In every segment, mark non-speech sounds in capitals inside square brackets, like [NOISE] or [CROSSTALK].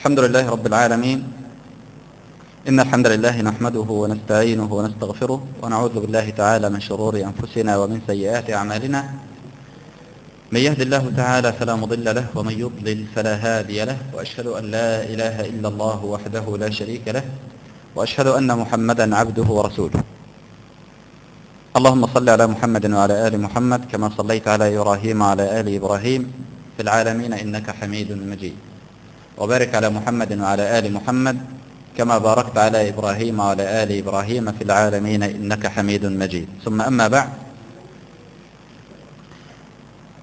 الحمد لله رب العالمين. إن الحمد لله نحمده ونستعينه ونستغفره ونعوذ بالله تعالى من شرور أنفسنا ومن سيئات أعمالنا. من يهد الله تعالى فلا مضل له ومن يضلل فلا هادي له وأشهد أن لا إله إلا الله وحده لا شريك له وأشهد أن محمدا عبده ورسوله. اللهم صل على محمد وعلى آل محمد كما صليت على إبراهيم وعلى آل إبراهيم في العالمين إنك حميد مجيد. وبارك على محمد وعلى آل محمد كما باركت على إبراهيم وعلى آل إبراهيم في العالمين إنك حميد مجيد. ثم أما بعد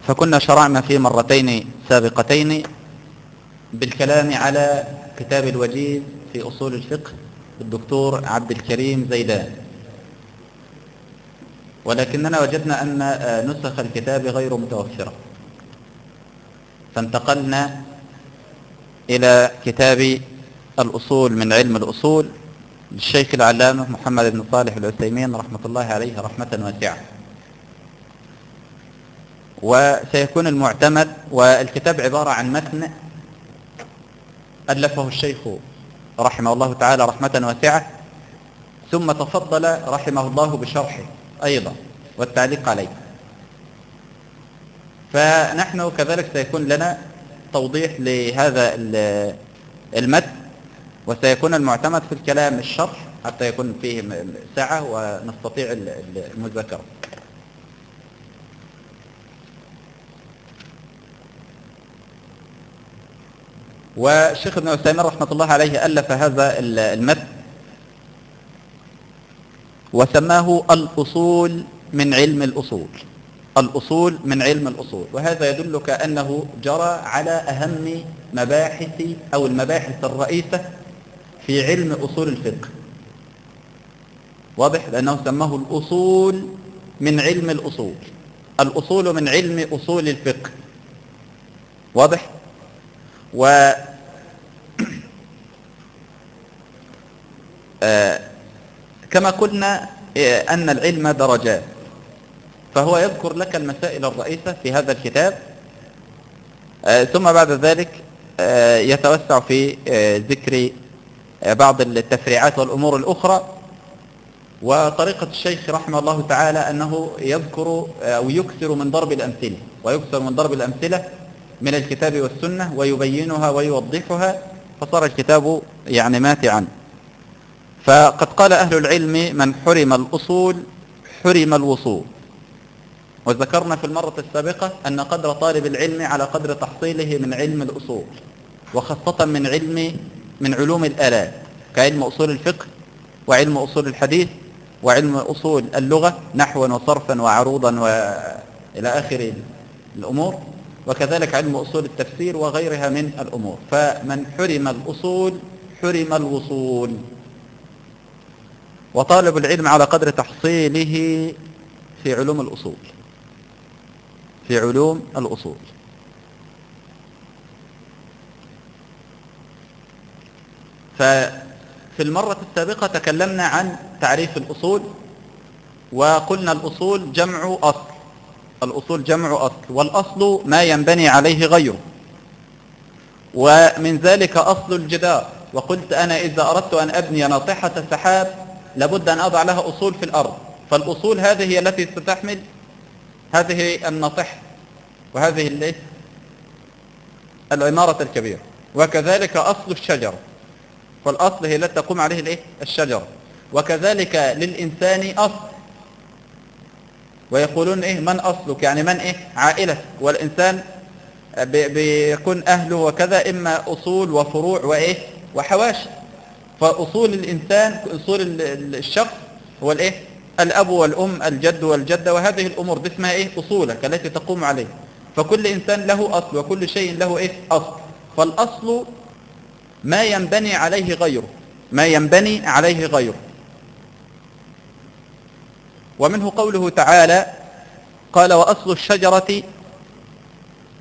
فكنا شرعنا في مرتين سابقتين بالكلام على كتاب الوجيز في أصول الفقه الدكتور عبد الكريم زيدان. ولكننا وجدنا أن نسخ الكتاب غير متوفرة. فانتقلنا إلى كتاب الأصول من علم الأصول للشيخ العلامة محمد بن صالح العثيمين رحمة الله عليه رحمة واسعة. وسيكون المعتمد والكتاب عبارة عن متن ألفه الشيخ رحمه الله تعالى رحمة واسعة ثم تفضل رحمه الله بشرحه أيضا والتعليق عليه. فنحن كذلك سيكون لنا توضيح لهذا المتن وسيكون المعتمد في الكلام الشرح حتى يكون فيه ساعة ونستطيع المذاكرة. والشيخ ابن عثيمين رحمة الله عليه ألف هذا المتن وسماه الأصول من علم الأصول. الأصول من علم الأصول وهذا يدلك أنه جرى على أهم مباحث أو المباحث الرئيسة في علم أصول الفقه. واضح؟ لأنه سماه الأصول من علم الأصول. الأصول من علم أصول الفقه. واضح؟ و [CLEARS THROAT] آه كما قلنا أن العلم درجات. فهو يذكر لك المسائل الرئيسة في هذا الكتاب. آه ثم بعد ذلك آه يتوسع في ذكر بعض التفريعات والأمور الأخرى. وطريقة الشيخ رحمه الله تعالى أنه يذكر أو يكثر من ضرب الأمثلة ويكثر من ضرب الأمثلة من الكتاب والسنة ويبينها ويوضحها فصار الكتاب يعني ماتعا. فقد قال أهل العلم من حرم الأصول حرم الوصول. وذكرنا في المرة السابقة أن قدر طالب العلم على قدر تحصيله من علم الأصول وخاصة من علم من علوم الآلات كعلم أصول الفقه وعلم أصول الحديث وعلم أصول اللغة نحوا وصرفا وعروضا وإلى آخر الأمور وكذلك علم أصول التفسير وغيرها من الأمور. فمن حرم الأصول حرم الوصول. وطالب العلم على قدر تحصيله في علوم الأصول. في علوم الأصول. ففي المرة السابقة تكلمنا عن تعريف الأصول وقلنا الأصول جمع أصل. الأصول جمع أصل والأصل ما ينبني عليه غيره. ومن ذلك أصل الجدار. وقلت أنا إذا أردت أن أبني ناطحة سحاب لابد أن أضع لها أصول في الأرض. فالأصول هذه هي التي ستحمل هذه الناطحة وهذه اللي العمارة الكبيرة. وكذلك أصل الشجرة فالأصل هي التي تقوم عليه الإيه؟ الشجرة وكذلك للإنسان أصل. ويقولون إيه؟ من أصلك؟ يعني من إيه؟ عائلة والإنسان بيكون أهله وكذا إما أصول وفروع وإيه؟ وحواشي. فأصول الإنسان أصول الشخص هو الإيه؟ الأب والأم الجد والجدة وهذه الأمور دي اسمها إيه؟ أصولك التي تقوم عليه فكل إنسان له أصل وكل شيء له إيه؟ أصل. فالأصل ما ينبني عليه غيره ما ينبني عليه غيره. ومنه قوله تعالى قال وأصل الشجرة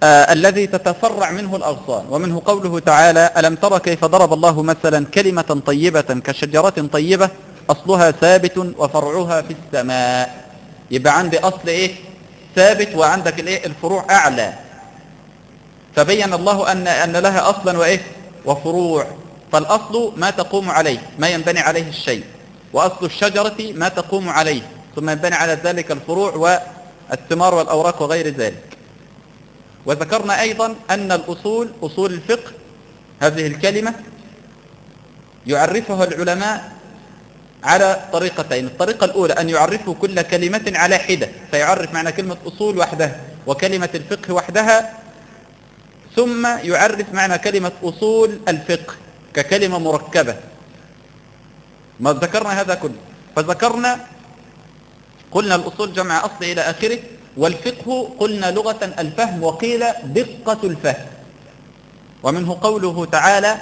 آه الذي تتفرع منه الأغصان. ومنه قوله تعالى ألم تر كيف ضرب الله مثلا كلمة طيبة كشجرة طيبة؟ أصلها ثابت وفرعها في السماء. يبقى عندي أصل إيه؟ ثابت وعندك الإيه؟ الفروع أعلى. فبين الله أن, أن لها أصلا وإيه؟ وفروع. فالأصل ما تقوم عليه ما ينبني عليه الشيء. وأصل الشجرة ما تقوم عليه ثم ينبني على ذلك الفروع والثمار والأوراق وغير ذلك. وذكرنا أيضا أن الأصول أصول الفقه هذه الكلمة يعرفها العلماء على طريقتين. الطريقة الأولى أن يعرفوا كل كلمة على حدة فيعرف معنى كلمة أصول وحدها وكلمة الفقه وحدها ثم يعرف معنى كلمة أصول الفقه ككلمة مركبة. ما ذكرنا هذا كله. فذكرنا قلنا الأصول جمع أصل إلى آخره والفقه قلنا لغة الفهم وقيل دقة الفهم. ومنه قوله تعالى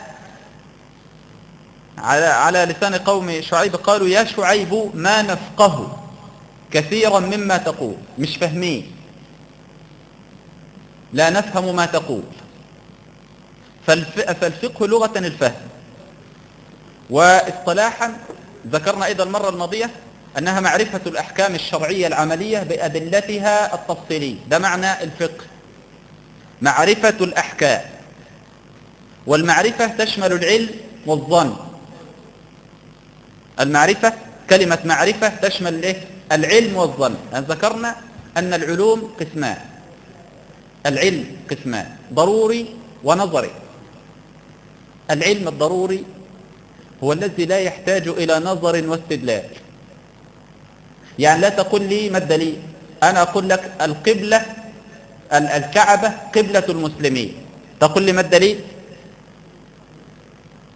على على لسان قوم شعيب قالوا يا شعيب ما نفقه كثيرا مما تقول مش فاهمين. لا نفهم ما تقول. فالفقه لغة الفهم. واصطلاحا ذكرنا أيضا المرة الماضية أنها معرفة الأحكام الشرعية العملية بأدلتها التفصيلية ده معنى الفقه. معرفة الأحكام. والمعرفة تشمل العلم والظن. المعرفة كلمة معرفة تشمل الايه العلم والظن. ذكرنا أن العلوم قسمان. العلم قسمان ضروري ونظري. العلم الضروري هو الذي لا يحتاج إلى نظر واستدلال. يعني لا تقول لي ما الدليل. أنا أقول لك القبلة الكعبة قبلة المسلمين. تقول لي ما الدليل؟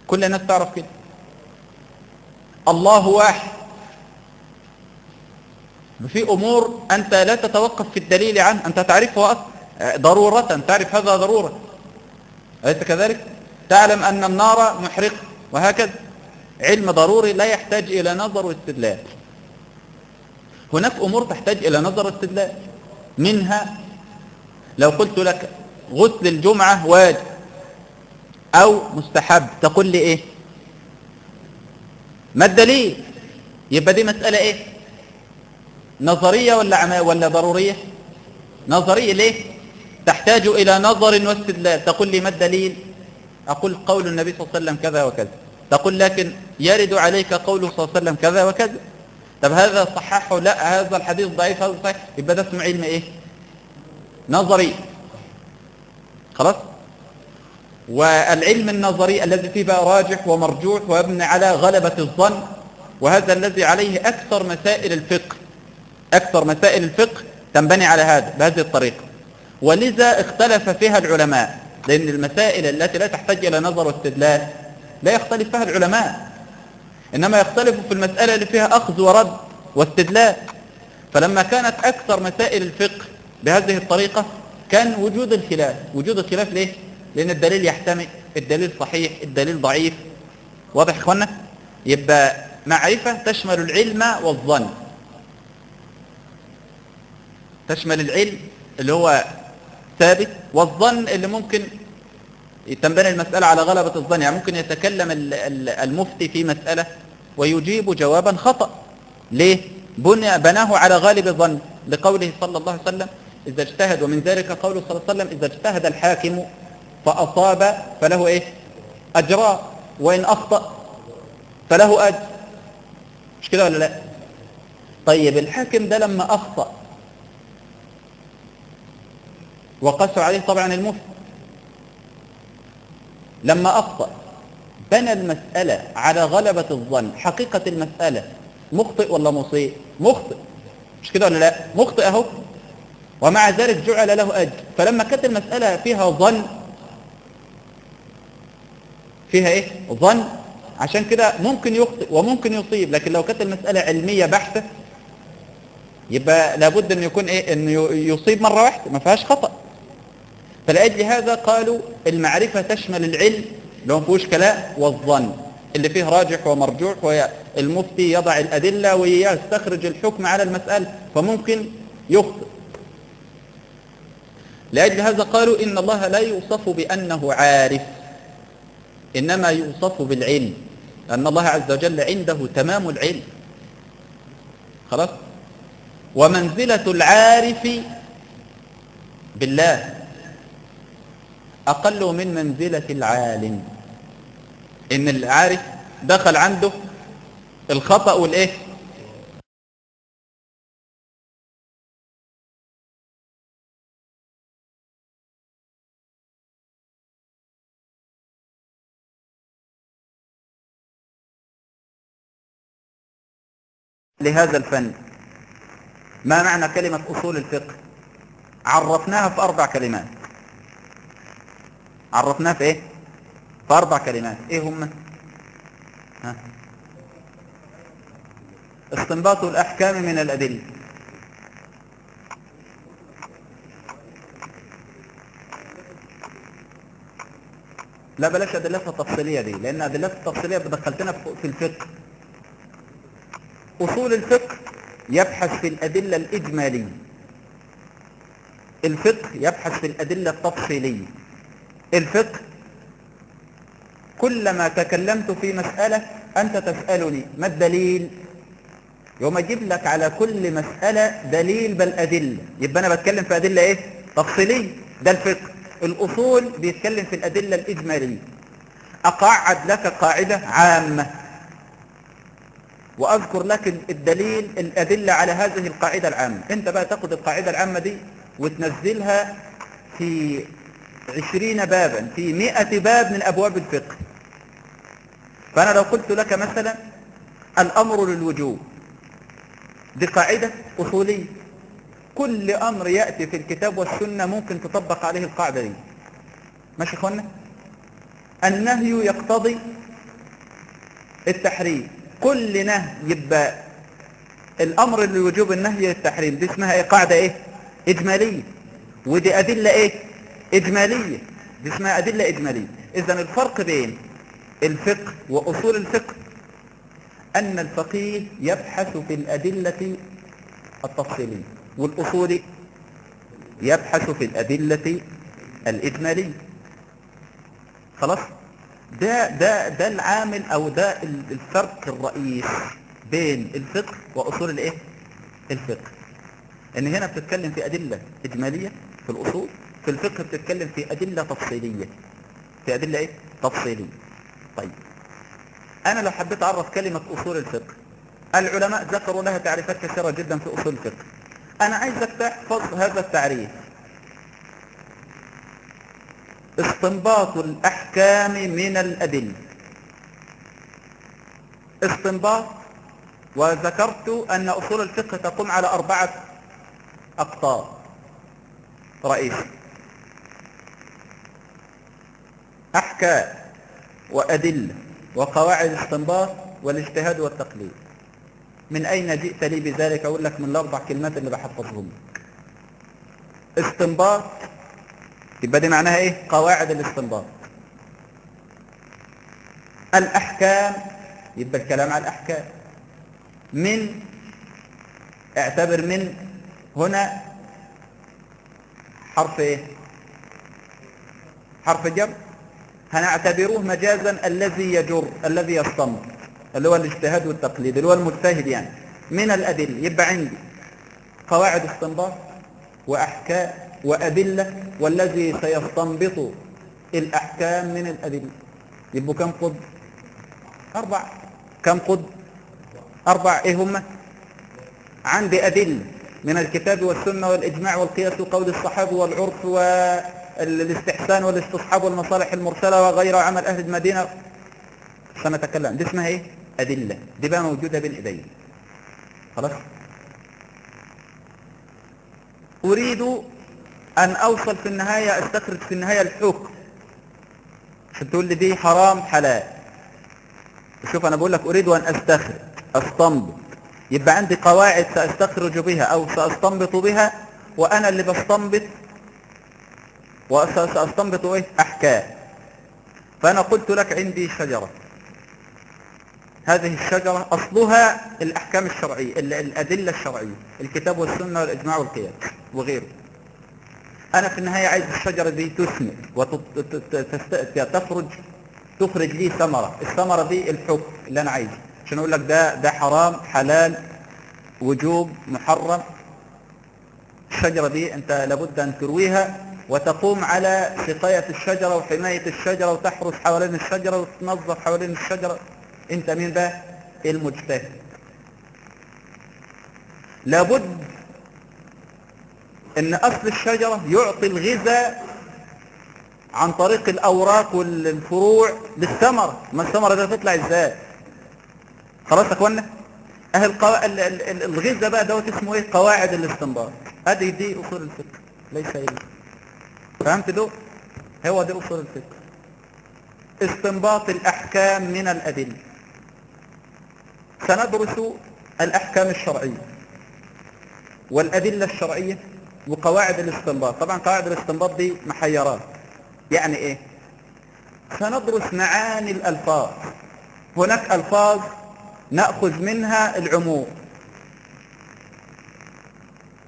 كل الناس تعرف كده. الله واحد. في أمور أنت لا تتوقف في الدليل عنه أنت تعرفه أصلا. ضرورة تعرف هذا ضرورة. أليس كذلك؟ تعلم أن النار محرقة وهكذا. علم ضروري لا يحتاج إلى نظر واستدلال. هناك أمور تحتاج إلى نظر واستدلال. منها لو قلت لك غسل الجمعة واجب أو مستحب تقول لي إيه؟ ما الدليل؟ يبقى دي مسألة إيه؟ نظرية ولا ولا ضرورية؟ نظرية ليه؟ تحتاج إلى نظر واستدلال. تقول لي ما الدليل؟ أقول قول النبي صلى الله عليه وسلم كذا وكذا. تقول لكن يرد عليك قوله صلى الله عليه وسلم كذا وكذا. طب هذا صححه لا؟ هذا الحديث ضعيف هذا صحيح. يبقى ده اسمه علم إيه؟ نظري. خلاص؟ والعلم النظري الذي فيه بقى راجح ومرجوح ويبني على غلبة الظن وهذا الذي عليه أكثر مسائل الفقه. أكثر مسائل الفقه تنبني على هذا بهذه الطريقة. ولذا اختلف فيها العلماء لأن المسائل التي لا تحتاج إلى نظر واستدلال لا يختلف فيها العلماء. إنما يختلف في المسألة اللي فيها أخذ ورد واستدلال. فلما كانت أكثر مسائل الفقه بهذه الطريقة كان وجود الخلاف. وجود الخلاف ليه؟ لأن الدليل يحتمل الدليل صحيح الدليل ضعيف. واضح يا إخوانا؟ يبقى معرفة تشمل العلم والظن. تشمل العلم اللي هو ثابت والظن اللي ممكن تنبني المسألة على غلبة الظن. يعني ممكن يتكلم المفتي في مسألة ويجيب جوابا خطأ. ليه؟ بني بناه على غالب الظن. لقوله صلى الله عليه وسلم إذا اجتهد ومن ذلك قوله صلى الله عليه وسلم إذا اجتهد الحاكم فأصاب فله إيه؟ أجرا وإن أخطأ فله أجر. مش كده ولا لا؟ طيب الحاكم ده لما أخطأ وقسوا عليه طبعا المفتي لما أخطأ بنى المسألة على غلبة الظن. حقيقة المسألة مخطئ ولا مصيب مخطئ. مش كده ولا لا؟ مخطئ أهو. ومع ذلك جعل له أجر. فلما كانت المسألة فيها ظن فيها إيه؟ ظن. عشان كده ممكن يخطئ وممكن يصيب. لكن لو كانت المسألة علمية بحتة يبقى لابد أن يكون إيه؟ انه يصيب مرة واحدة. ما فيهاش خطأ. فلأجل هذا قالوا المعرفة تشمل العلم لو ما فيهوش كلام والظن. اللي فيه راجح ومرجوح والمفتي يضع الأدلة ويستخرج الحكم على المسألة فممكن يخطئ. لأجل هذا قالوا إن الله لا يوصف بأنه عارف. إنما يوصف بالعلم أن الله عز وجل عنده تمام العلم. خلاص؟ ومنزلة العارف بالله. أقل من منزلة العالم. إن العارف دخل عنده الخطأ والإيه؟ لهذا الفن. ما معنى كلمة أصول الفقه؟ عرفناها في أربع كلمات. عرفناها في إيه؟ في أربع كلمات. إيه هم؟ ها؟ استنباط الأحكام من الأدلة. لا بلاش أدلتها التفصيلية دي لأن أدلتها التفصيلية دخلتنا في الفقه. أصول الفقه يبحث في الأدلة الإجمالية. الفقه يبحث في الأدلة التفصيلية. الفقه كلما تكلمت في مسألة أنت تسألني ما الدليل؟ يوم أجيب لك على كل مسألة دليل بل أدلة. يبقى أنا بتكلم في أدلة إيه؟ تفصيلية. ده الفقه. الأصول بيتكلم في الأدلة الإجمالية. أقعد لك قاعدة عامة. وأذكر لك الدليل الأدلة على هذه القاعدة العامة. أنت بقى تاخد القاعدة العامة دي وتنزلها في عشرين بابا في مئة باب من أبواب الفقه. فأنا لو قلت لك مثلا الأمر للوجوب دي قاعدة أصولية. كل أمر يأتي في الكتاب والسنة ممكن تطبق عليه القاعدة دي. ماشي اخوانا النهي يقتضي التحريم. كل نهي يبقى الأمر للوجوب النهي للتحريم دي اسمها إيه؟ قاعدة إيه؟ إجمالية. ودي أدلة إيه؟ إجمالية. دي اسمها أدلة إجمالية. إذا الفرق بين الفقه وأصول الفقه أن الفقيه يبحث في الأدلة التفصيلية والأصول يبحث في الأدلة الإجمالية. خلاص؟ ده ده ده العامل أو ده الفرق الرئيس بين الفقه وأصول الإيه؟ الفقه. إن هنا بتتكلم في أدلة إجمالية في الأصول في الفقه بتتكلم في أدلة تفصيلية. في أدلة إيه؟ تفصيلية. طيب. أنا لو حبيت أعرف كلمة أصول الفقه العلماء ذكروا لها تعريفات كثيرة جدا في أصول الفقه. أنا عايزك تحفظ هذا التعريف. استنباط الأحكام من الأدلة. استنباط وذكرت أن أصول الفقه تقوم على أربعة أقطار. رئيسي أحكام وأدلة وقواعد استنباط والاجتهاد والتقليد. من أين جئت لي بذلك؟ أقول لك من الأربع كلمات اللي بحفظهم. استنباط يبقى دي معناها إيه؟ قواعد الاستنباط. الأحكام يبقى الكلام على الأحكام. من اعتبر من هنا حرف إيه؟ حرف جر. هنعتبروه مجازا الذي يجر الذي يستنبط اللي هو الاجتهاد والتقليد اللي هو المجتهد يعني. من الأدلة يبقى عندي قواعد استنباط وأحكام. وأدلة والذي سيستنبط الأحكام من الأدلة. يبقوا كم قد؟ أربع. كم قد؟ أربع. إيه هم؟ عندي أدلة من الكتاب والسنة والإجماع والقياس وقول الصحابة والعرف والاستحسان والاستصحاب والمصالح المرسلة وغير عمل أهل المدينة. سنتكلم. دي اسمها إيه؟ أدلة. دي بقى موجودة بين ايدي خلاص؟ أريد أن أوصل في النهاية أستخرج في النهاية الحكم. عشان تقول لي دي حرام حلال. شوف أنا بقول لك أريد أن أستخرج أستنبط. يبقى عندي قواعد سأستخرج بها أو سأستنبط بها وأنا اللي بستنبط وسأستنبط إيه؟ أحكام. فأنا قلت لك عندي شجرة. هذه الشجرة أصلها الأحكام الشرعية الأدلة الشرعية الكتاب والسنة والإجماع والقياس وغيره. أنا في النهاية عايز الشجرة دي تثمر وتخرج تخرج لي ثمرة الثمرة دي الحكم اللي أنا عايزه. عشان أقول لك؟ ده ده حرام حلال وجوب محرم. الشجرة دي أنت لابد أن ترويها وتقوم على سقاية الشجرة وحماية الشجرة وتحرس حوالين الشجرة وتنظف حوالين الشجرة. أنت مين بقى؟ المجتهد. لابد إن أصل الشجرة يعطي الغذاء عن طريق الأوراق والفروع للثمرة. ما الثمرة ده تطلع إزاي؟ خلاص يا اخوانا أهل القوا... ال- ال- ال- الغذاء بقى دوت اسمه إيه؟ قواعد الاستنباط. أدي دي أصول الفقه ليس الا فهمت دول هو دي أصول الفقه. استنباط الأحكام من الأدلة. سندرس الأحكام الشرعية والأدلة الشرعية وقواعد الاستنباط. طبعا قواعد الاستنباط دي محيرات. يعني إيه؟ سندرس معاني الألفاظ. هناك ألفاظ نأخذ منها العموم.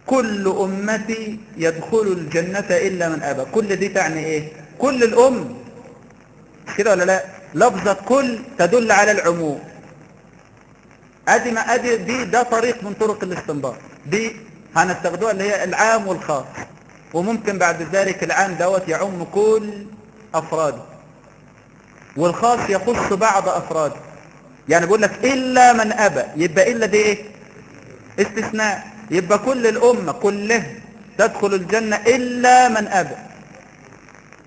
كل أمتي يدخل الجنة إلا من أبى. كل دي تعني إيه؟ كل الأم. مش كده ولا لا؟ لفظة كل تدل على العموم. أدي ما أدي دي ده طريق من طرق الاستنباط. دي هنستخدمها اللي هي العام والخاص. وممكن بعد ذلك العام دوت يعم كل أفراده. والخاص يخص بعض أفراده. يعني بيقول لك إلا من أبى يبقى إلا دي إيه؟ استثناء. يبقى كل الأمة كلها تدخل الجنة إلا من أبى.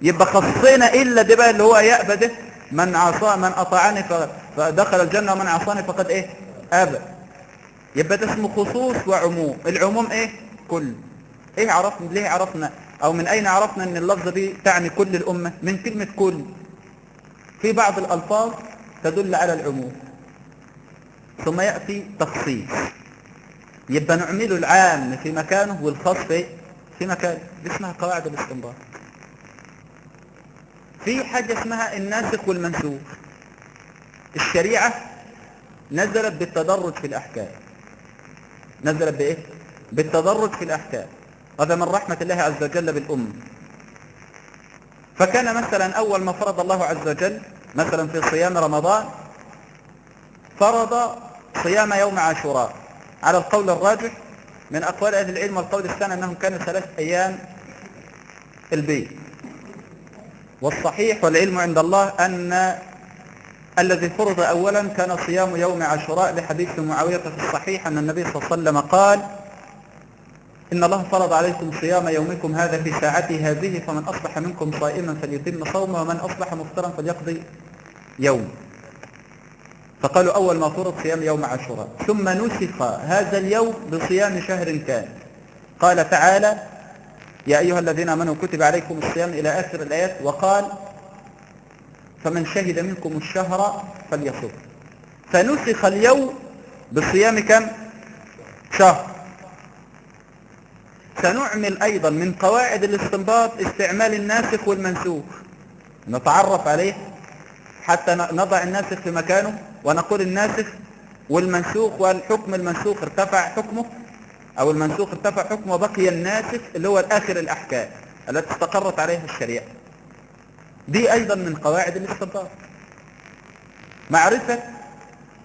يبقى خصينا إلا دي بقى اللي هو يأبى ده. من عصى من أطاعني ف- فدخل الجنة ومن عصاني فقد إيه؟ أبى. يبقى ده اسمه خصوص وعموم. العموم إيه؟ كل. إيه عرفنا؟ ليه عرفنا؟ أو من أين عرفنا إن اللفظة دي تعني كل الأمة؟ من كلمة كل. في بعض الألفاظ تدل على العموم. ثم يأتي تخصيص. يبقى نعمل العام في مكانه والخاص في في مكانه دي اسمها قواعد الاستنباط. في حاجة اسمها الناسخ والمنسوخ. الشريعة نزلت بالتدرج في الأحكام. نزلت بإيه؟ بالتدرج في الأحكام. هذا من رحمة الله عز وجل بالامه فكان مثلا أول ما فرض الله عز وجل مثلا في صيام رمضان فرض صيام يوم عاشوراء. على القول الراجح من أقوال أهل العلم والقول الثاني أنهم كانوا ثلاث أيام البيت. والصحيح والعلم عند الله أن الذي فرض اولا كان صيام يوم عاشوراء لحديث معاوية في الصحيح أن النبي صلى الله عليه وسلم قال إن الله فرض عليكم صيام يومكم هذا في ساعته هذه فمن أصبح منكم صائما فليتم صومه ومن أصبح مفطرا فليقضي يوم. فقالوا أول ما فرض صيام يوم عاشوراء. ثم نسخ هذا اليوم بصيام شهر كان. قال تعالى يا أيها الذين آمنوا كتب عليكم الصيام إلى آخر الآيات وقال فمن شهد منكم الشهر فليصم فنسخ اليوم بصيام كم؟ شهر. سنعمل أيضا من قواعد الاستنباط استعمال الناسخ والمنسوخ. نتعرف عليه حتى نضع الناسخ في مكانه ونقول الناسخ والمنسوخ والحكم المنسوخ ارتفع حكمه أو المنسوخ ارتفع حكمه وبقي الناسخ اللي هو الآخر الأحكام التي استقرت عليها الشريعة. دي أيضا من قواعد الاستنباط. معرفة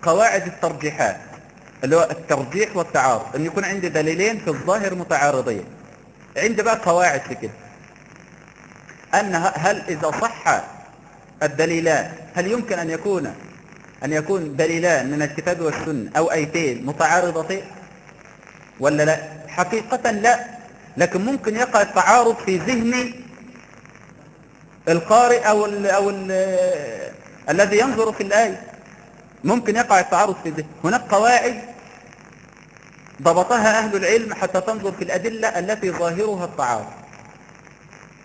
قواعد الترجيحات اللي هو الترجيح والتعارض إن يكون عندي دليلين في الظاهر متعارضين. عندي بقى قواعد في كده. أن ه- هل إذا صح الدليلان هل يمكن أن يكون أن يكون دليلان من الكتاب والسنة أو أيتين متعارضتين؟ ولا لا؟ حقيقة لا لكن ممكن يقع التعارض في ذهن القارئ أو ال أو ال الذي ينظر في الآية. ممكن يقع التعارض في ذهن هناك قواعد ضبطها أهل العلم حتى تنظر في الأدلة التي ظاهرها التعارض.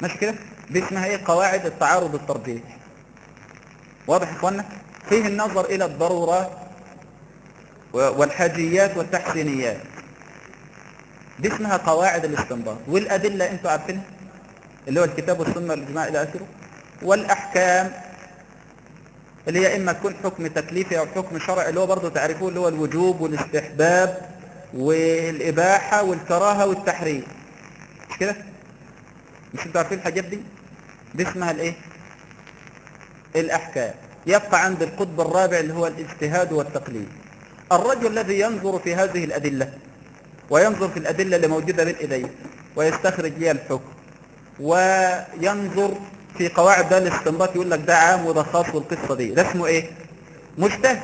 ماشي كده؟ دي اسمها إيه؟ قواعد التعارض الترجيح واضح يا اخوانا فيه النظر إلى الضرورات والحاجيات والتحسينيات. دي اسمها قواعد الاستنباط. والأدلة أنتوا عارفينها؟ اللي هو الكتاب والسنة والإجماع إلى آخره والأحكام اللي هي إما تكون حكم تكليفي أو حكم شرعي اللي هو برضه تعرفوه اللي هو الوجوب والاستحباب والإباحة والكراهة والتحريم مش كده؟ مش أنتوا عارفين الحاجات دي؟ دي اسمها الإيه؟ الأحكام يبقى عند القطب الرابع اللي هو الاجتهاد والتقليد الرجل الذي ينظر في هذه الأدلة وينظر في الأدلة اللي موجودة بين إيديه ويستخرج لها الحكم وينظر في قواعد ده الاستنباط يقول لك ده عام وده خاص والقصة دي. ده اسمه إيه؟ مجتهد.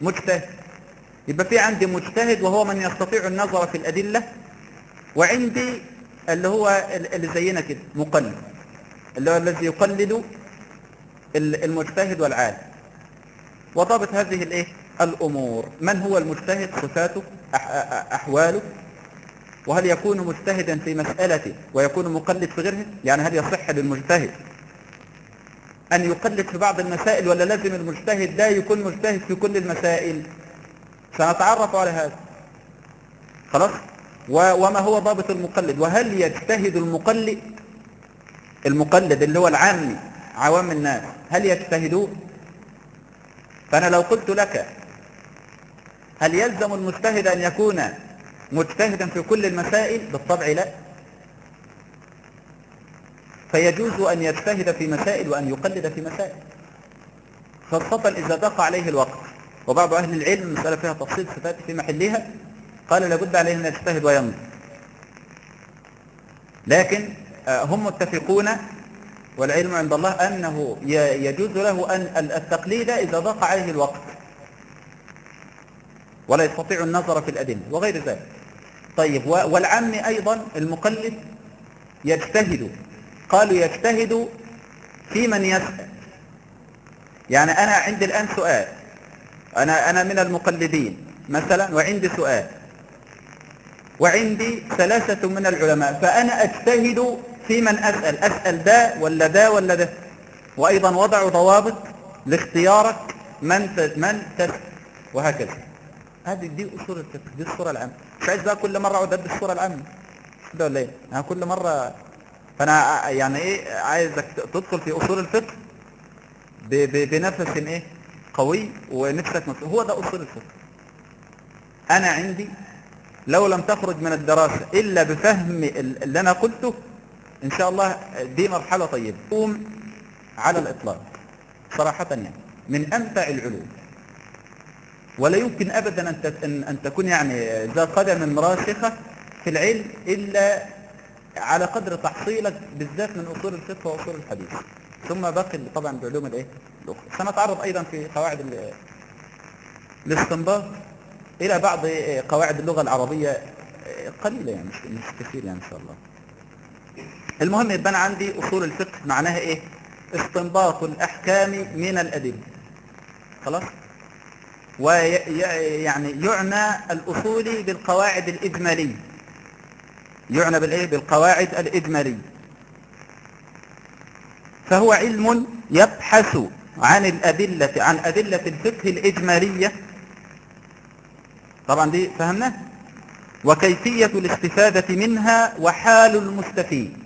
مجتهد. يبقى في عندي مجتهد وهو من يستطيع النظر في الأدلة وعندي اللي هو اللي زينا كده مقلد. اللي هو الذي يقلد المجتهد والعالم. وضابط هذه الإيه؟ الأمور. من هو المجتهد؟ صفاته أحواله. وهل يكون مجتهدا في مسألة ويكون مقلد في غيرها يعني هل يصح للمجتهد. أن يقلد في بعض المسائل ولا لازم المجتهد ده يكون مجتهد في كل المسائل؟ سنتعرف على هذا. خلاص؟ وما هو ضابط المقلد؟ وهل يجتهد المقلد؟ المقلد اللي هو العامي عوام الناس هل يجتهدون فأنا لو قلت لك هل يلزم المجتهد أن يكون مجتهدا في كل المسائل بالطبع لا. فيجوز أن يجتهد في مسائل وأن يقلد في مسائل. خاصة إذا ضاق عليه الوقت وبعض أهل العلم مسألة فيها تفصيل صفات في محلها قال لابد عليه أن يجتهد وينظر لكن هم متفقون والعلم عند الله أنه يجوز له أن التقليد إذا ضاق عليه الوقت. ولا يستطيع النظر في الأدلة وغير ذلك. طيب والعم أيضا المقلد يجتهد. قالوا يجتهد في من يسأل يعني أنا عندي الآن سؤال. أنا, أنا من المقلدين مثلا وعندي سؤال. وعندي ثلاثة من العلماء فأنا أجتهد في من أسأل. أسأل ده ولا ده ولا ده وأيضا وضعوا ضوابط لاختيارك من من تسأل وهكذا. هذه دي أصول الفقه دي الصورة العامة مش عايز بقى كل مرة أقعد أدي الصورة العامة كده ولا إيه؟ أنا كل مرة فأنا يعني إيه عايزك تدخل في أصول الفقه. بنفس إيه قوي ونفسك مصر. هو ده أصول الفقه أنا عندي لو لم تخرج من الدراسة إلا بفهم اللي أنا قلته إن شاء الله دي مرحلة طيبة قوم على الإطلاق صراحة يعني من أمتع العلوم ولا يمكن أبدا أن أن تكون يعني ذا قدم راسخة في العلم إلا على قدر تحصيلك بالذات من أصول الفقه وأصول الحديث. ثم باقي طبعا بعلوم الإيه؟ الأخرى. سنتعرض أيضا في قواعد الاستنباط إلى بعض قواعد اللغة العربية قليلة يعني مش, كثير يعني إن شاء الله. المهم أنا عندي أصول الفقه معناها إيه؟ استنباط الأحكام من الأدلة. خلاص؟ ويعني يعنى الأصول بالقواعد الإجمالية. يعنى بالإيه؟ بالقواعد الإجمالية. فهو علم يبحث عن الأدلة عن أدلة الفقه الإجمالية. طبعا دي فهمناه وكيفية الاستفادة منها وحال المستفيد.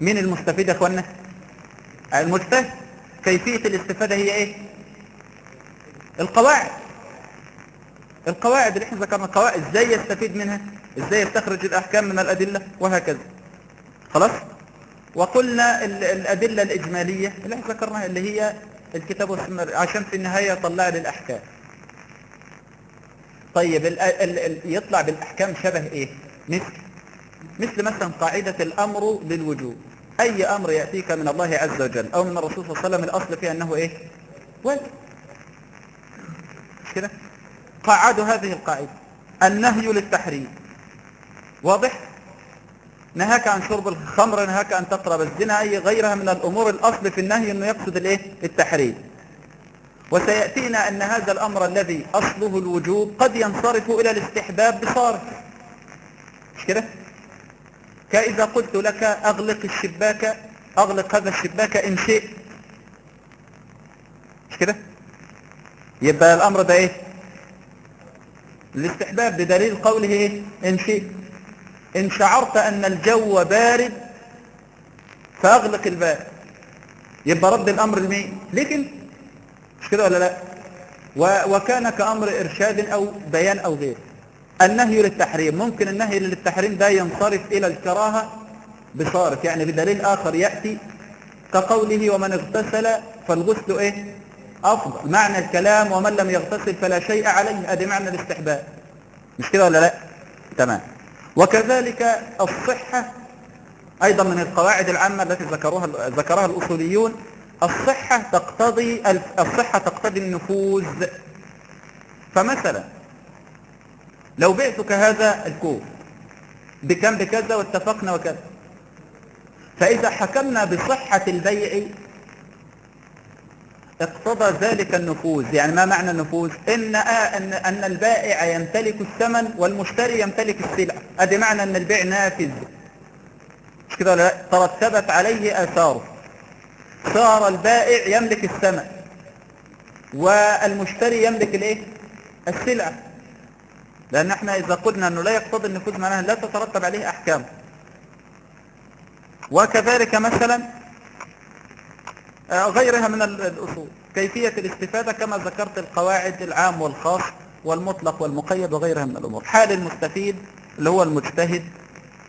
من المستفيد يا اخوانا المجتهد كيفية الاستفادة هي إيه؟ القواعد. القواعد اللي إحنا ذكرنا القواعد إزاي يستفيد منها إزاي يستخرج الأحكام من الأدلة وهكذا. خلاص؟ وقلنا الأدلة الإجمالية اللي إحنا ذكرناها اللي هي الكتاب والسنة عشان في النهاية يطلع لي الأحكام. طيب ال ال ال يطلع بالأحكام شبه إيه؟ مثل مثل مثلا قاعدة الأمر للوجوب. أي أمر يأتيك من الله عز وجل أو من الرسول صلى الله عليه وسلم الأصل فيها أنه إيه؟ واجب كده؟ قاعدوا هذه القاعدة. النهي للتحريم. واضح؟ نهاك عن شرب الخمر نهاك أن تقرب الزنا أي غيرها من الأمور الأصل في النهي أنه يقصد الإيه؟ التحريم. وسيأتينا أن هذا الأمر الذي أصله الوجوب قد ينصرف إلى الاستحباب بصارف. مش كده؟ كإذا قلت لك أغلق الشباك أغلق هذا الشباك إن شئت. مش كده؟ يبقى الأمر ده إيه؟ الاستحباب بدليل قوله إيه؟ إن شئت. إن شعرت أن الجو بارد فأغلق الباب. يبقى رد الأمر لمين؟ ليك انت مش كده ولا لا. وكان كأمر إرشاد أو بيان أو غير. النهي للتحريم. ممكن النهي للتحريم ده ينصرف إلى الكراهة بصارف. يعني بدليل آخر يأتي كقوله ومن اغتسل فالغسل إيه؟ أفضل معنى الكلام ومن لم يغتسل فلا شيء عليه أدي معنى الاستحباب. مش كده ولا لا؟ تمام. وكذلك الصحة أيضا من القواعد العامة التي ذكروها ذكرها الأصوليون. الصحة تقتضي الصحة تقتضي النفوذ. فمثلا لو بعتك هذا الكوب بكم بكذا واتفقنا وكذا فإذا حكمنا بصحة البيع اقتضى ذلك النفوذ. يعني ما معنى النفوذ؟ أن, أن البائع يمتلك الثمن والمشتري يمتلك السلعة أدي معنى أن البيع نافذ. مش كده لأ؟ ترتبت عليه آثاره. صار البائع يملك الثمن والمشتري يملك الإيه؟ السلعة لأن إحنا إذا قلنا أنه لا يقتضي النفوذ معناها لا تترتب عليه أحكام. وكذلك مثلا غيرها من الأصول. كيفية الاستفادة كما ذكرت القواعد العام والخاص والمطلق والمقيد وغيرها من الأمور. حال المستفيد اللي هو المجتهد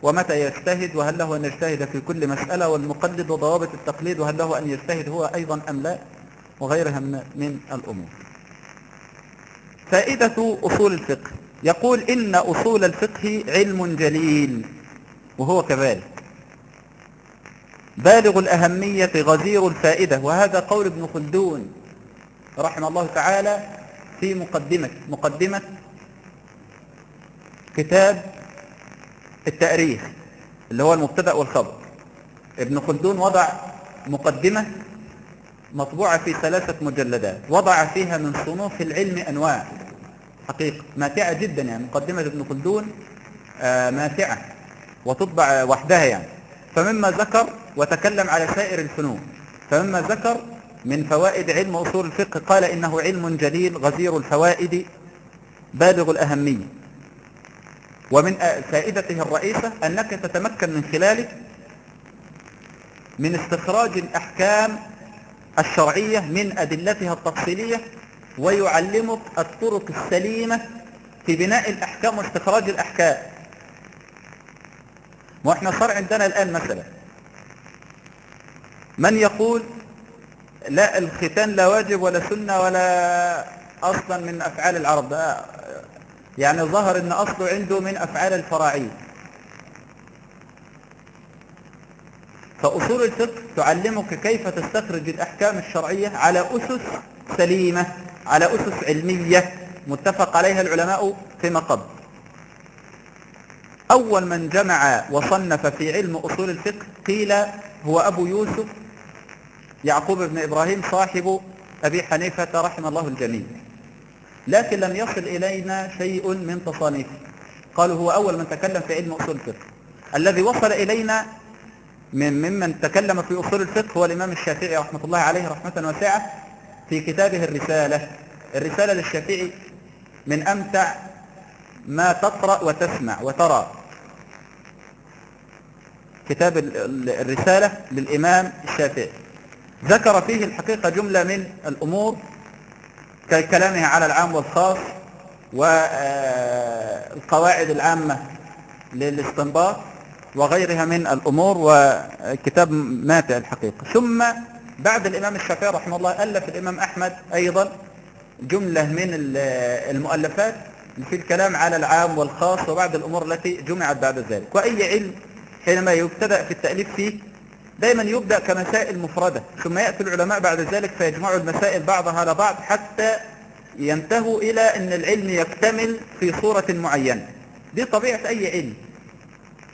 ومتى يجتهد وهل له أن يجتهد في كل مسألة والمقلد وضوابط التقليد وهل له أن يجتهد هو أيضا أم لا وغيرها من الأمور. فائدة أصول الفقه. يقول إن أصول الفقه علم جليل وهو كذلك. بالغ الأهمية غزير الفائدة وهذا قول ابن خلدون رحمه الله تعالى في مقدمة مقدمة كتاب التأريخ اللي هو المبتدأ والخبر. ابن خلدون وضع مقدمة مطبوعة في ثلاثة مجلدات وضع فيها من صنوف العلم أنواع. حقيقة ماتعة جدا يعني مقدمة ابن خلدون آه ماتعة وتطبع وحدها يعني. فمما ذكر وتكلم على سائر الفنون. فمما ذكر من فوائد علم أصول الفقه قال إنه علم جليل غزير الفوائد بالغ الأهمية. ومن فائدته الرئيسة أنك تتمكن من خلاله من استخراج الأحكام الشرعية من أدلتها التفصيلية ويعلمك الطرق السليمة في بناء الأحكام واستخراج الأحكام. وإحنا صار عندنا الآن مثلا من يقول لا الختان لا واجب ولا سنة ولا أصلا من أفعال العرب. يعني ظهر إن اصله عنده من أفعال الفراعين. فأصول الفقه تعلمك كيف تستخرج الأحكام الشرعية على أسس سليمة على أسس علمية متفق عليها العلماء فيما قبل. أول من جمع وصنف في علم أصول الفقه قيل هو أبو يوسف يعقوب بن إبراهيم صاحب أبي حنيفة رحم الله الجميع. لكن لم يصل إلينا شيء من تصانيفه قالوا هو أول من تكلم في علم أصول الفقه. الذي وصل إلينا من ممن تكلم في أصول الفقه هو الإمام الشافعي رحمة الله عليه رحمة واسعة في كتابه الرسالة. الرسالة للشافعي من أمتع ما تقرأ وتسمع وترى. كتاب الرسالة للإمام الشافعي. ذكر فيه الحقيقة جملة من الأمور ككلامه على العام والخاص والقواعد العامة للاستنباط وغيرها من الأمور وكتاب ماتع الحقيقة. ثم بعد الإمام الشافعي رحمه الله ألف الإمام أحمد أيضا جملة من المؤلفات في الكلام على العام والخاص وبعض الأمور التي جمعت بعد ذلك. وأي علم حينما يبتدأ في التأليف فيه دايما يبدأ كمسائل مفردة ثم يأتي العلماء بعد ذلك فيجمعوا المسائل بعضها على بعض حتى ينتهوا إلى أن العلم يكتمل في صورة معينة. دي طبيعة أي علم.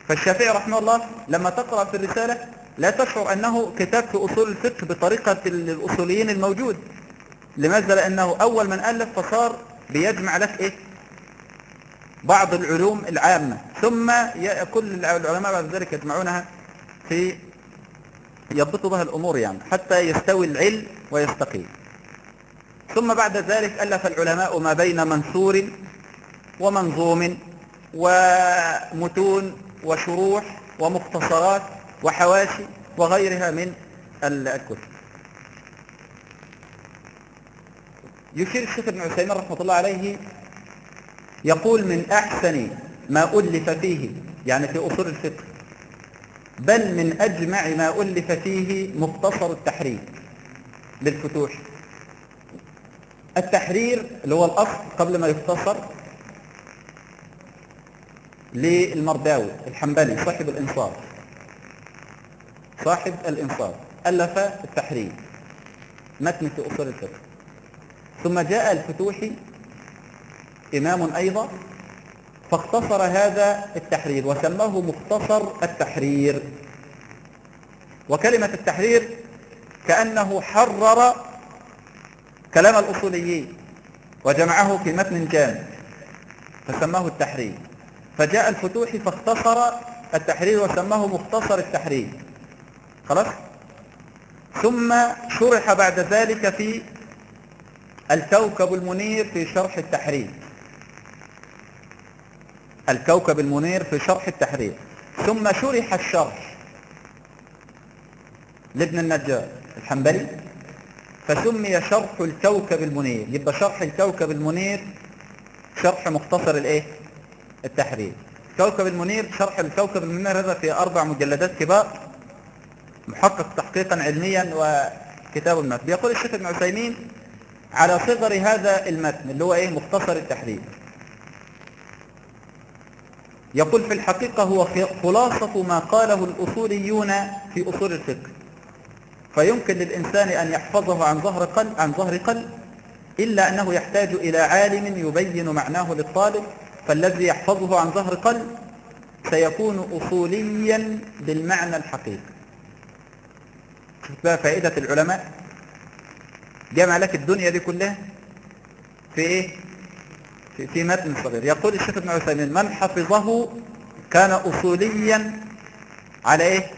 فالشافعي رحمه الله لما تقرأ في الرسالة لا تشعر أنه كتاب في أصول الفقه بطريقة الأصوليين الموجود. لماذا؟ لأنه أول من ألف فصار بيجمع لك إيه؟ بعض العلوم العامة. ثم كل العلماء بعد ذلك يجمعونها في يضبطوا بها الأمور يعني حتى يستوي العلم ويستقيم. ثم بعد ذلك ألف العلماء ما بين منثور ومنظوم ومتون وشروح ومختصرات وحواشي وغيرها من الكتب. يشير الشيخ ابن عثيمين رحمة الله عليه يقول من أحسن ما ألف فيه يعني في أصول الفقه بل من أجمع ما ألف فيه مختصر التحرير للفتوح. التحرير اللي هو الأصل قبل ما يختصر للمرداوي الحنبلي صاحب الإنصاف. صاحب الإنصاف. ألف التحرير. متن في أصول الفقه. ثم جاء الفتوحي إمام أيضا فاختصر هذا التحرير وسماه مختصر التحرير. وكلمة التحرير كأنه حرر كلام الأصوليين وجمعه في متن كامل فسماه التحرير. فجاء الفتوحي فاختصر التحرير وسماه مختصر التحرير. خلاص؟ ثم شرح بعد ذلك في الكوكب المنير في شرح التحرير. الكوكب المنير في شرح التحرير. ثم شرح الشرح. لابن النجار الحنبلي. فسمي شرح الكوكب المنير. يبقى شرح الكوكب المنير شرح مختصر الايه؟ التحرير. كوكب المنير شرح الكوكب المنير هذا في أربع مجلدات كبار محقق تحقيقا علميا وكتاب المتن. بيقول الشيخ ابن عثيمين على صغر هذا المتن اللي هو إيه؟ مختصر التحرير. يقول في الحقيقة هو خلاصة ما قاله الأصوليون في أصول الفقه. فيمكن للإنسان أن يحفظه عن ظهر قلب عن ظهر قلب إلا أنه يحتاج إلى عالم يبين معناه للطالب فالذي يحفظه عن ظهر قلب سيكون أصوليا بالمعنى الحقيقي. بقى فائدة العلماء؟ جمع لك الدنيا دي كلها في إيه؟ في, في متن صغير. يقول الشيخ ابن عثيمين من حفظه كان أصوليا على إيه؟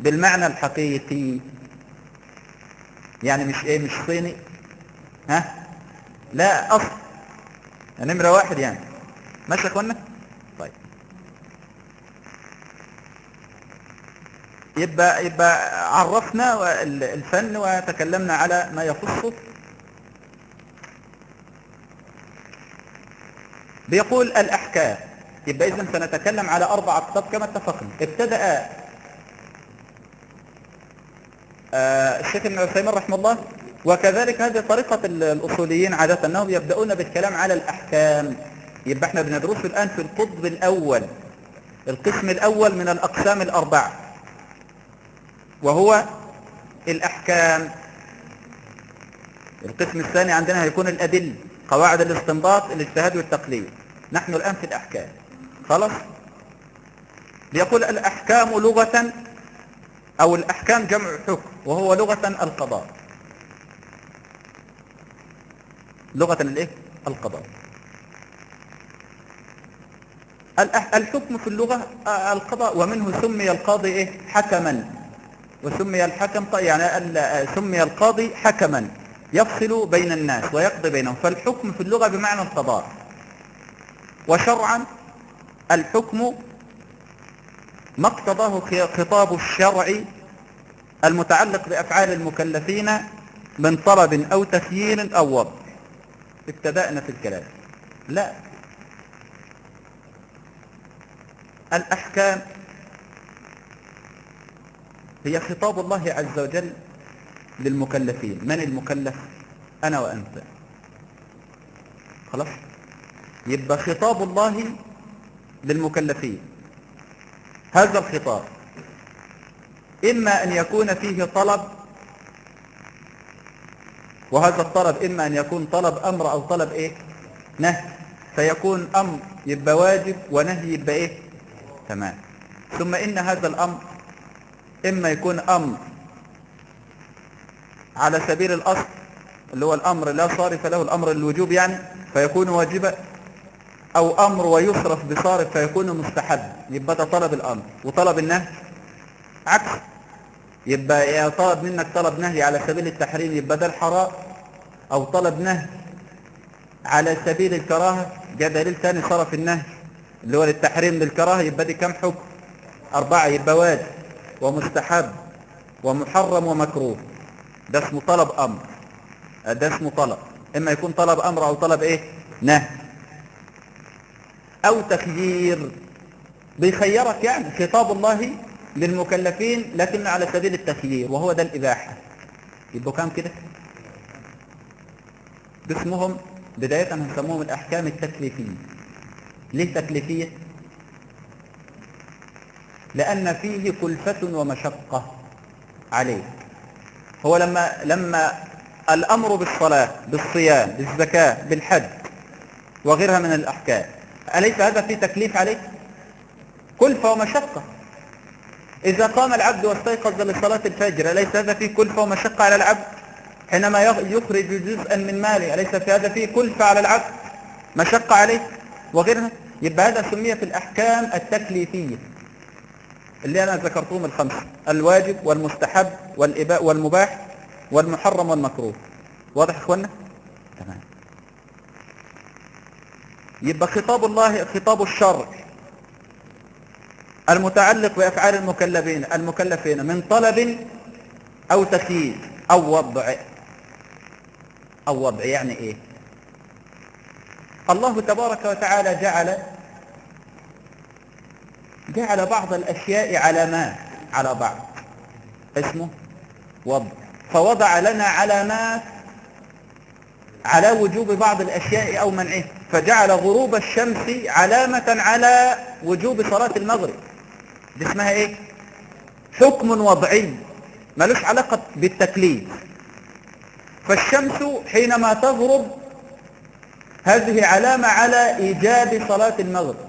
بالمعنى الحقيقي. يعني مش إيه؟ مش صيني. ها؟ لا أصل. نمرة واحد يعني. ماشي يا اخوانا طيب. يبقى يبقى عرفنا الفن وتكلمنا على ما يخصه. بيقول الأحكام. يبقى إذن سنتكلم على أربع أقطاب كما اتفقنا. ابتدأ آه الشيخ ابن عثيمين رحمه الله. وكذلك هذه طريقة الأصوليين عادة أنهم يبدأون بالكلام على الأحكام. يبقى إحنا بندرسه الآن في القطب الأول القسم الأول من الأقسام الأربعة وهو الأحكام. القسم الثاني عندنا هيكون الأدل قواعد الاستنباط الاجتهاد والتقليد. نحن الآن في الأحكام. خلاص؟ بيقول الأحكام لغة أو الأحكام جمع حكم وهو لغة القضاء. لغة الإيه؟ القضاء. الحكم في اللغة القضاء ومنه سمي القاضي إيه؟ حكما. وسمي الحكم يعني سمي القاضي حكما. يفصل بين الناس ويقضي بينهم. فالحكم في اللغة بمعنى القضاء. وشرعا الحكم ما اقتضاه خطاب الشرع المتعلق بأفعال المكلفين من طلب أو تسيير أو وضع. ابتدأنا في الكلام. لا. الأحكام هي خطاب الله عز وجل للمكلفين. من المكلف؟ أنا وأنت. خلاص؟ يبقى خطاب الله للمكلفين. هذا الخطاب. إما أن يكون فيه طلب وهذا الطلب إما أن يكون طلب أمر أو طلب إيه؟ نهي. فيكون أمر يبقى واجب ونهي يبقى إيه؟ تمام. ثم إن هذا الأمر إما يكون أمر على سبيل الأصل اللي هو الأمر لا صارف له الأمر الوجوب يعني فيكون واجبا. أو أمر ويصرف بصارف فيكون مستحب. يبقى ده طلب الأمر. وطلب النهي عكس. يبقى طلب منك طلب نهي على سبيل التحريم يبقى ده الحرام. أو طلب نهي على سبيل الكراهة جاء دليل ثاني صرف النهي اللي هو للتحريم للكراهة يبقى دي كم حكم؟ أربعة. يبقى واجب ومستحب ومحرم ومكروه. ده اسمه طلب أمر. ده اسمه طلب. إما يكون طلب أمر أو طلب إيه؟ نهي. أو تخيير بيخيرك يعني خطاب الله للمكلفين لكن على سبيل التخيير وهو ده الإباحة. يبقوا كام كده؟ باسمهم بداية هنسموهم الأحكام التكليفية. ليه تكليفية؟ لأن فيه كلفة ومشقة عليك. هو لما لما الأمر بالصلاة بالصيام بالزكاة بالحج وغيرها من الأحكام أليس هذا في تكليف عليك كلفة ومشقة إذا قام العبد واستيقظ لصلاة الفجر أليس هذا فيه كلفة ومشقة على العبد؟ حينما يخرج جزءا من ماله أليس في هذا فيه كلفة على العبد؟ مشقة عليه وغيرها؟ يبقى هذا سمي في الأحكام التكليفية. اللي أنا ذكرتهم الخمسة الواجب والمستحب والإباء والمباح والمحرم والمكروه. واضح يا اخوانا تمام. يبقى خطاب الله خطاب الشرع المتعلق بأفعال المكلفين المكلفين من طلب أو تكييف أو وضع. أو وضع يعني إيه؟ الله تبارك وتعالى جعل جعل بعض الأشياء علامات على بعض. اسمه وضع. فوضع لنا علامات على وجوب بعض الأشياء أو منعه. فجعل غروب الشمس علامة على وجوب صلاة المغرب. دي اسمها إيه؟ حكم وضعي. ملوش علاقة بالتكليف. فالشمس حينما تغرب هذه علامة على إيجاب صلاة المغرب.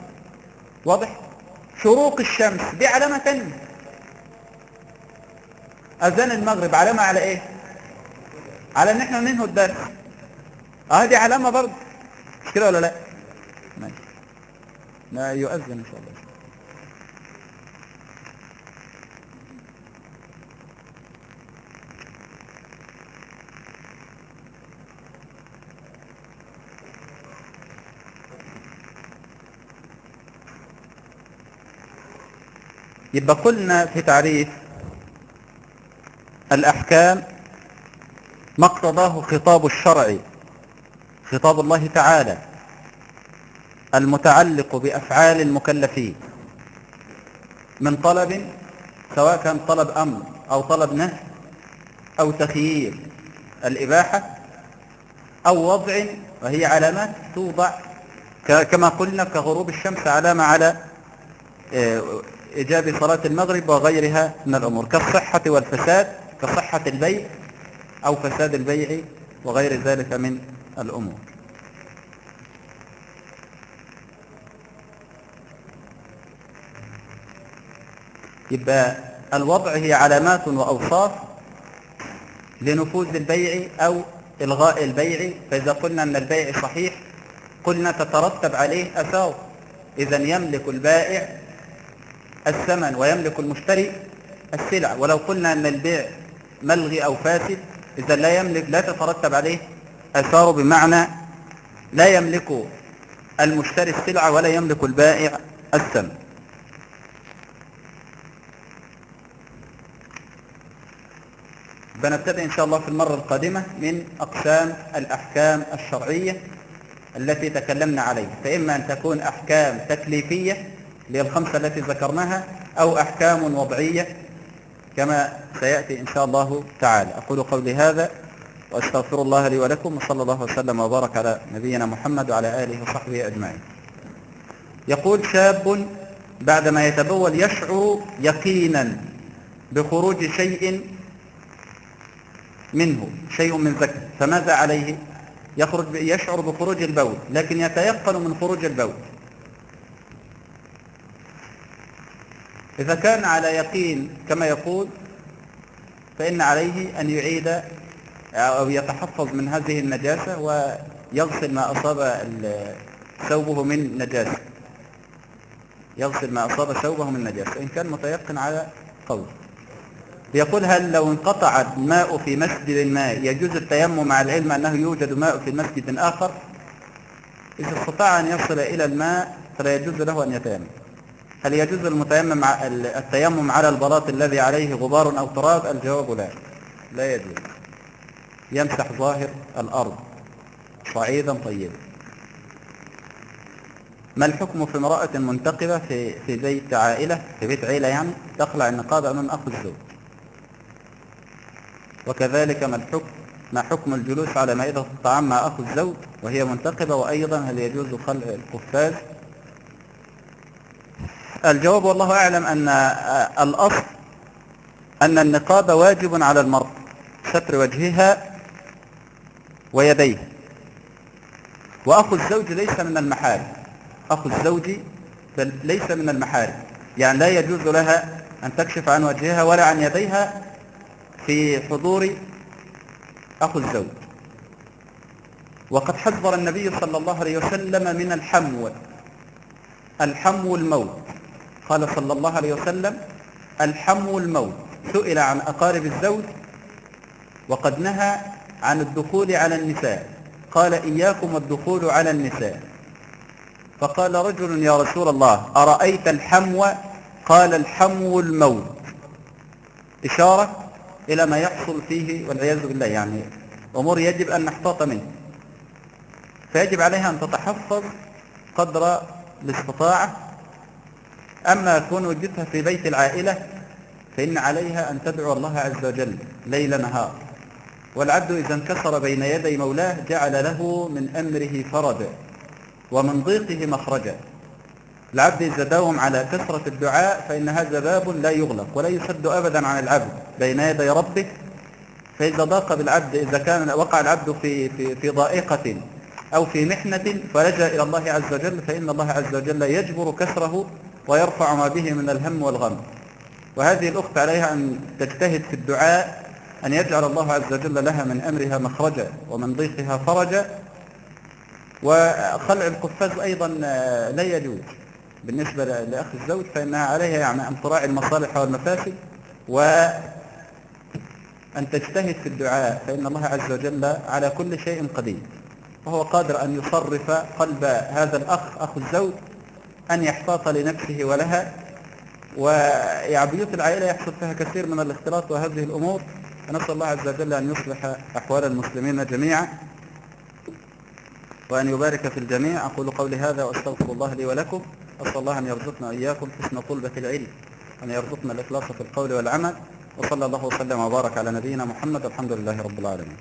واضح؟ شروق الشمس دي علامة تانية. أذان المغرب علامة على إيه؟ على إن إحنا ننهي الدرس. آه دي علامة برضه. كده ولا لا؟ ماشي. لا يؤذن إن شاء الله. يبقى قلنا في تعريف الأحكام ما اقتضاه خطاب الشرع. خطاب الله تعالى المتعلق بأفعال المكلفين من طلب سواء كان طلب أمر أو طلب نهي أو تخيير الإباحة أو وضع وهي علامات توضع كما قلنا كغروب الشمس علامة على إيجاب صلاة المغرب وغيرها من الأمور كالصحة والفساد كصحة البيع أو فساد البيع وغير ذلك من الأمور. يبقى الوضع هي علامات وأوصاف لنفوذ البيع أو إلغاء البيع. فإذا قلنا أن البيع صحيح قلنا تترتب عليه أثار إذا يملك البائع الثمن ويملك المشتري السلع. ولو قلنا أن البيع ملغي أو فاسد إذا لا يملك لا تترتب عليه أثار بمعنى لا يملك المشتري السلع ولا يملك البائع الثمن بنبتدئ إن شاء الله في المرة القادمة من أقسام الأحكام الشرعية التي تكلمنا عليها. فإما أن تكون أحكام تكليفية للخمسة التي ذكرناها أو أحكام وضعية كما سيأتي إن شاء الله تعالى. أقول قولي هذا وأستغفر الله لي ولكم وصلى الله وسلم وبارك على نبينا محمد وعلى آله وصحبه أجمعين. يقول شاب بعدما يتبول يشعر يقينا بخروج شيء منه شيء من ذكر فماذا عليه؟ يخرج يشعر بخروج البول لكن يتيقن من خروج البول. إذا كان على يقين كما يقول فإن عليه أن يعيد أو يتحفظ من هذه النجاسة ويغسل ما أصاب ثوبه من نجاسة. يغسل ما أصاب ثوبه من نجاسة. إن كان متيقن على قول. يقول هل لو انقطع الماء في مسجد ما يجوز التيمم مع العلم أنه يوجد ماء في مسجد آخر؟ إذا استطاع أن يصل إلى الماء فلا يجوز له أن يتيمم. هل يجوز المتيمم التيمم على البلاط الذي عليه غبار أو تراب؟ الجواب لا. لا يجوز. يمسح ظاهر الأرض. صعيدا طيبا. ما الحكم في امرأة منتقبة في في بيت عائلة في بيت عيلة يعني تخلع النقاب أمام أخو الزوج؟ وكذلك ما الحكم ما حكم الجلوس على مائدة الطعام مع أخو الزوج وهي منتقبة وأيضا هل يجوز خلع القفاز؟ الجواب والله أعلم أن الأصل أن النقاب واجب على المرء. ستر وجهها ويديه. وأخو الزوج ليس من المحارم. أخو الزوج ليس من المحارم. يعني لا يجوز لها أن تكشف عن وجهها ولا عن يديها في حضور أخو الزوج. وقد حذر النبي صلى الله عليه وسلم من الحمو. الحمو الموت. قال صلى الله عليه وسلم الحمو الموت. سئل عن أقارب الزوج وقد نهى عن الدخول على النساء. قال إياكم الدخول على النساء. فقال رجل يا رسول الله أرأيت الحمو؟ قال الحمو الموت. إشارة إلى ما يحصل فيه والعياذ بالله يعني أمور يجب أن نحتاط منه. فيجب عليها أن تتحفظ قدر الاستطاعة. أما كون وجدتها في بيت العائلة فإن عليها أن تدعو الله عز وجل ليل نهار. والعبد إذا انكسر بين يدي مولاه جعل له من أمره فرجا ومن ضيقه مخرجا العبد إذا داوم على كثرة الدعاء فإن هذا باب لا يغلق ولا يسد أبدا عن العبد بين يدي ربه. فإذا ضاق بالعبد إذا كان وقع العبد في, في, في ضائقة أو في محنة فلجأ إلى الله عز وجل فإن الله عز وجل يجبر كسره ويرفع ما به من الهم والغم. وهذه الأخت عليها أن تجتهد في الدعاء أن يجعل الله عز وجل لها من أمرها مخرجا ومن ضيقها فرجا. وخلع القفاز أيضا لا يجوز. بالنسبة لأخ الزوج فإنها عليها يعني أن تراعي المصالح والمفاسد وأن تجتهد في الدعاء. فإن الله عز وجل على كل شيء قدير. وهو قادر أن يصرف قلب هذا الأخ أخو الزوج أن يحتاط لنفسه ولها. ويعني بيوت العائلة يحصل فيها كثير من الاختلاط وهذه الأمور. فنسأل الله عز وجل أن يصلح أحوال المسلمين جميعا وأن يبارك في الجميع. أقول قولي هذا وأستغفر الله لي ولكم. أسأل الله أن يرزقنا إياكم حسن طلبة العلم وأن يرزقنا الإخلاص في القول والعمل وصلى الله وسلم وبارك على نبينا محمد الحمد لله رب العالمين.